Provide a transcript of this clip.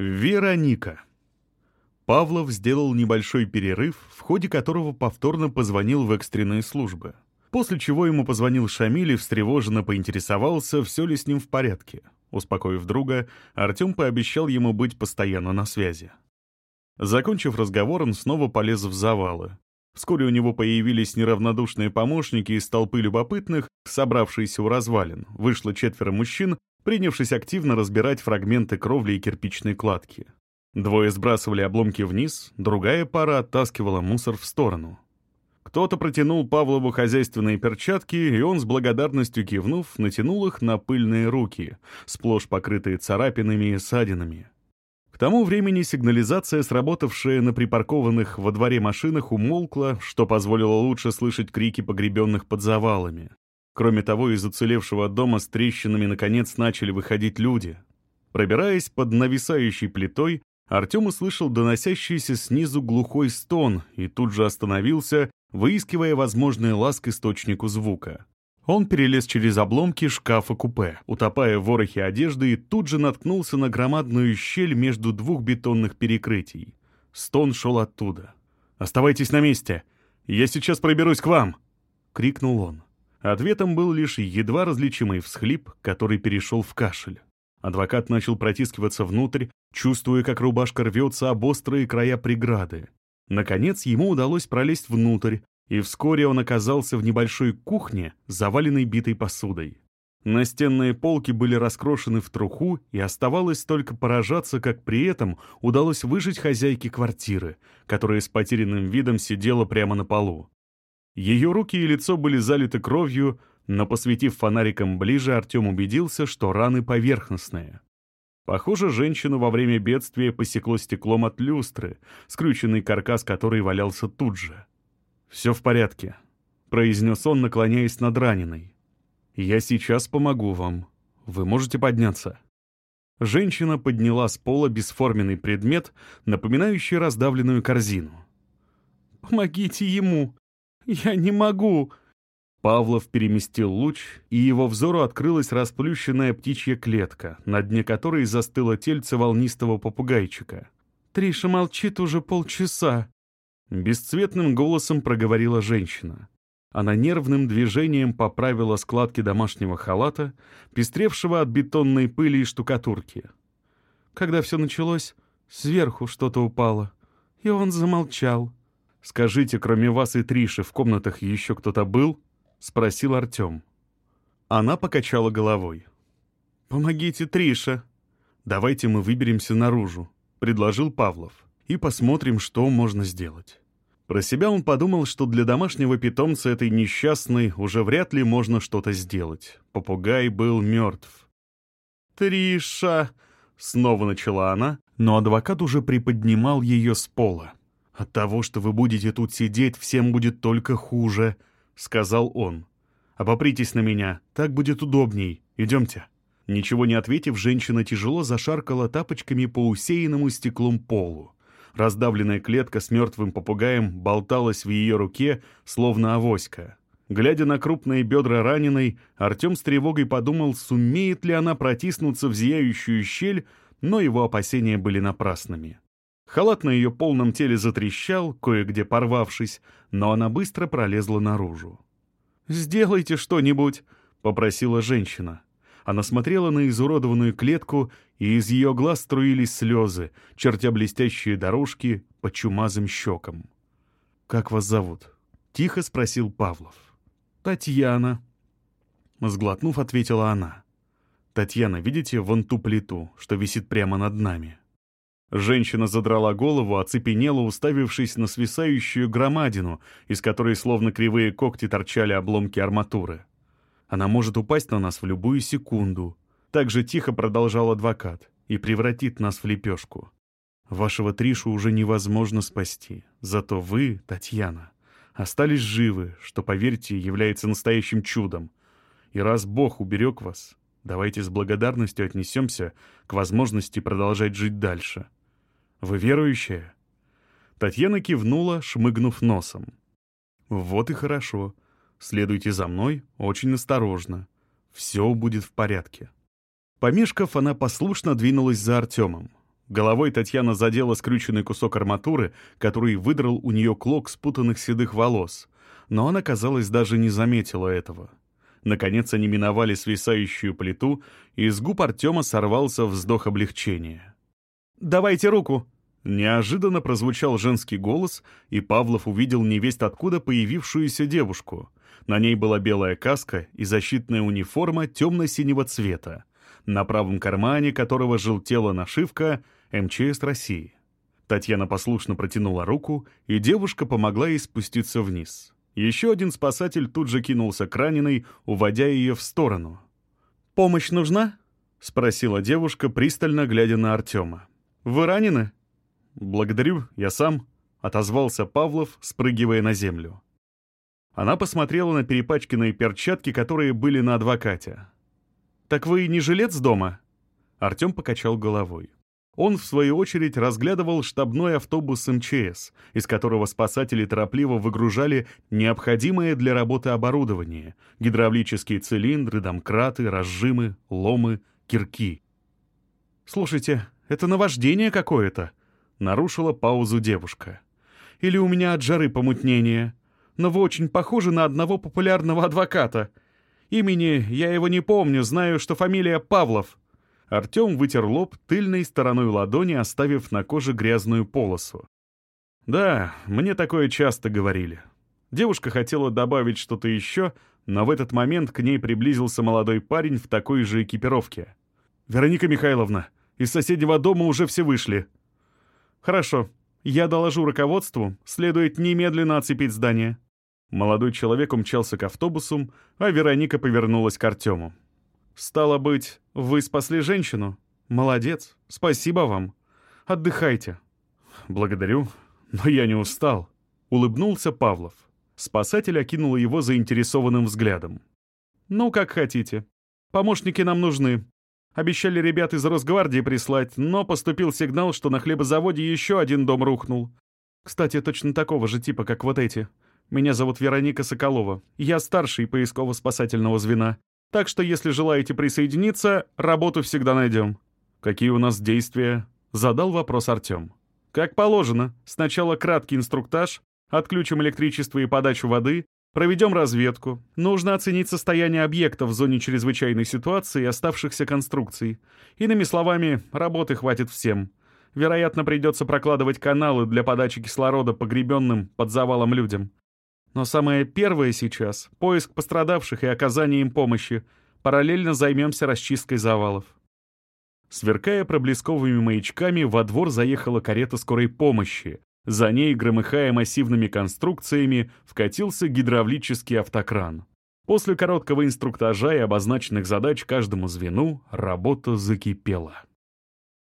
Вероника. Павлов сделал небольшой перерыв, в ходе которого повторно позвонил в экстренные службы. После чего ему позвонил Шамиль и встревоженно поинтересовался, все ли с ним в порядке. Успокоив друга, Артем пообещал ему быть постоянно на связи. Закончив разговор, он снова полез в завалы. Вскоре у него появились неравнодушные помощники из толпы любопытных, собравшиеся у развалин. Вышло четверо мужчин, принявшись активно разбирать фрагменты кровли и кирпичной кладки. Двое сбрасывали обломки вниз, другая пара оттаскивала мусор в сторону. Кто-то протянул Павлову хозяйственные перчатки, и он с благодарностью кивнув, натянул их на пыльные руки, сплошь покрытые царапинами и ссадинами. К тому времени сигнализация, сработавшая на припаркованных во дворе машинах, умолкла, что позволило лучше слышать крики погребенных под завалами. Кроме того, из уцелевшего дома с трещинами наконец начали выходить люди. Пробираясь под нависающей плитой, Артем услышал доносящийся снизу глухой стон и тут же остановился, выискивая возможный ласк источнику звука. Он перелез через обломки шкафа-купе, утопая в ворохе одежды, и тут же наткнулся на громадную щель между двух бетонных перекрытий. Стон шел оттуда. «Оставайтесь на месте! Я сейчас проберусь к вам!» — крикнул он. Ответом был лишь едва различимый всхлип, который перешел в кашель. Адвокат начал протискиваться внутрь, чувствуя, как рубашка рвется об острые края преграды. Наконец ему удалось пролезть внутрь, и вскоре он оказался в небольшой кухне, заваленной битой посудой. Настенные полки были раскрошены в труху, и оставалось только поражаться, как при этом удалось выжить хозяйке квартиры, которая с потерянным видом сидела прямо на полу. Ее руки и лицо были залиты кровью, но, посветив фонариком ближе, Артем убедился, что раны поверхностные. Похоже, женщину во время бедствия посекло стеклом от люстры, скрюченный каркас которой валялся тут же. «Все в порядке», — произнес он, наклоняясь над раненой. «Я сейчас помогу вам. Вы можете подняться». Женщина подняла с пола бесформенный предмет, напоминающий раздавленную корзину. «Помогите ему! Я не могу!» Павлов переместил луч, и его взору открылась расплющенная птичья клетка, на дне которой застыло тельце волнистого попугайчика. «Триша молчит уже полчаса», — бесцветным голосом проговорила женщина. Она нервным движением поправила складки домашнего халата, пестревшего от бетонной пыли и штукатурки. Когда все началось, сверху что-то упало, и он замолчал. «Скажите, кроме вас и Триши, в комнатах еще кто-то был?» — спросил Артем. Она покачала головой. «Помогите, Триша!» «Давайте мы выберемся наружу», — предложил Павлов, «и посмотрим, что можно сделать». Про себя он подумал, что для домашнего питомца этой несчастной уже вряд ли можно что-то сделать. Попугай был мертв. «Триша!» — снова начала она, но адвокат уже приподнимал ее с пола. «От того, что вы будете тут сидеть, всем будет только хуже», сказал он. «Обопритесь на меня, так будет удобней. Идемте». Ничего не ответив, женщина тяжело зашаркала тапочками по усеянному стеклом полу. Раздавленная клетка с мертвым попугаем болталась в ее руке, словно авоська. Глядя на крупные бедра раненой, Артем с тревогой подумал, сумеет ли она протиснуться в зияющую щель, но его опасения были напрасными. Халат на ее полном теле затрещал, кое-где порвавшись, но она быстро пролезла наружу. «Сделайте что-нибудь», — попросила женщина. Она смотрела на изуродованную клетку, и из ее глаз струились слезы, чертя блестящие дорожки по чумазым щекам. «Как вас зовут?» — тихо спросил Павлов. «Татьяна». Сглотнув, ответила она. «Татьяна, видите вон ту плиту, что висит прямо над нами?» Женщина задрала голову, оцепенела, уставившись на свисающую громадину, из которой словно кривые когти торчали обломки арматуры. Она может упасть на нас в любую секунду. Так же тихо продолжал адвокат и превратит нас в лепешку. Вашего Тришу уже невозможно спасти. Зато вы, Татьяна, остались живы, что, поверьте, является настоящим чудом. И раз Бог уберег вас, давайте с благодарностью отнесемся к возможности продолжать жить дальше. Вы верующая?» Татьяна кивнула, шмыгнув носом. «Вот и хорошо. Следуйте за мной очень осторожно. Все будет в порядке». Помешков, она послушно двинулась за Артемом. Головой Татьяна задела скрюченный кусок арматуры, который выдрал у нее клок спутанных седых волос, но она, казалось, даже не заметила этого. Наконец они миновали свисающую плиту, и из губ Артема сорвался вздох облегчения. «Давайте руку!» Неожиданно прозвучал женский голос, и Павлов увидел невесть откуда появившуюся девушку. На ней была белая каска и защитная униформа темно-синего цвета, на правом кармане которого желтела нашивка «МЧС России». Татьяна послушно протянула руку, и девушка помогла ей спуститься вниз. Еще один спасатель тут же кинулся к раненой, уводя ее в сторону. «Помощь нужна?» — спросила девушка, пристально глядя на Артема. «Вы ранены?» «Благодарю, я сам», — отозвался Павлов, спрыгивая на землю. Она посмотрела на перепачканные перчатки, которые были на адвокате. «Так вы не жилец дома?» Артем покачал головой. Он, в свою очередь, разглядывал штабной автобус МЧС, из которого спасатели торопливо выгружали необходимое для работы оборудование — гидравлические цилиндры, домкраты, разжимы, ломы, кирки. «Слушайте, это наваждение какое-то», — нарушила паузу девушка. «Или у меня от жары помутнение. Но вы очень похожи на одного популярного адвоката. Имени я его не помню, знаю, что фамилия Павлов». Артем вытер лоб тыльной стороной ладони, оставив на коже грязную полосу. «Да, мне такое часто говорили». Девушка хотела добавить что-то еще, но в этот момент к ней приблизился молодой парень в такой же экипировке. «Вероника Михайловна, из соседнего дома уже все вышли». «Хорошо, я доложу руководству, следует немедленно оцепить здание». Молодой человек умчался к автобусу, а Вероника повернулась к Артему. «Стало быть, вы спасли женщину? Молодец, спасибо вам. Отдыхайте». «Благодарю, но я не устал», — улыбнулся Павлов. Спасатель окинул его заинтересованным взглядом. «Ну, как хотите. Помощники нам нужны. Обещали ребят из Росгвардии прислать, но поступил сигнал, что на хлебозаводе еще один дом рухнул. Кстати, точно такого же типа, как вот эти. Меня зовут Вероника Соколова. Я старший поисково-спасательного звена. Так что, если желаете присоединиться, работу всегда найдем». «Какие у нас действия?» — задал вопрос Артем. «Как положено. Сначала краткий инструктаж, отключим электричество и подачу воды, проведем разведку. Нужно оценить состояние объекта в зоне чрезвычайной ситуации и оставшихся конструкций. Иными словами, работы хватит всем. Вероятно, придется прокладывать каналы для подачи кислорода погребенным под завалом людям. Но самое первое сейчас — поиск пострадавших и оказание им помощи. Параллельно займемся расчисткой завалов. Сверкая проблесковыми маячками, во двор заехала карета скорой помощи. За ней, громыхая массивными конструкциями, вкатился гидравлический автокран. После короткого инструктажа и обозначенных задач каждому звену работа закипела.